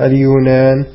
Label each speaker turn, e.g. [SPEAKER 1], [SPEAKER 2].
[SPEAKER 1] اليونان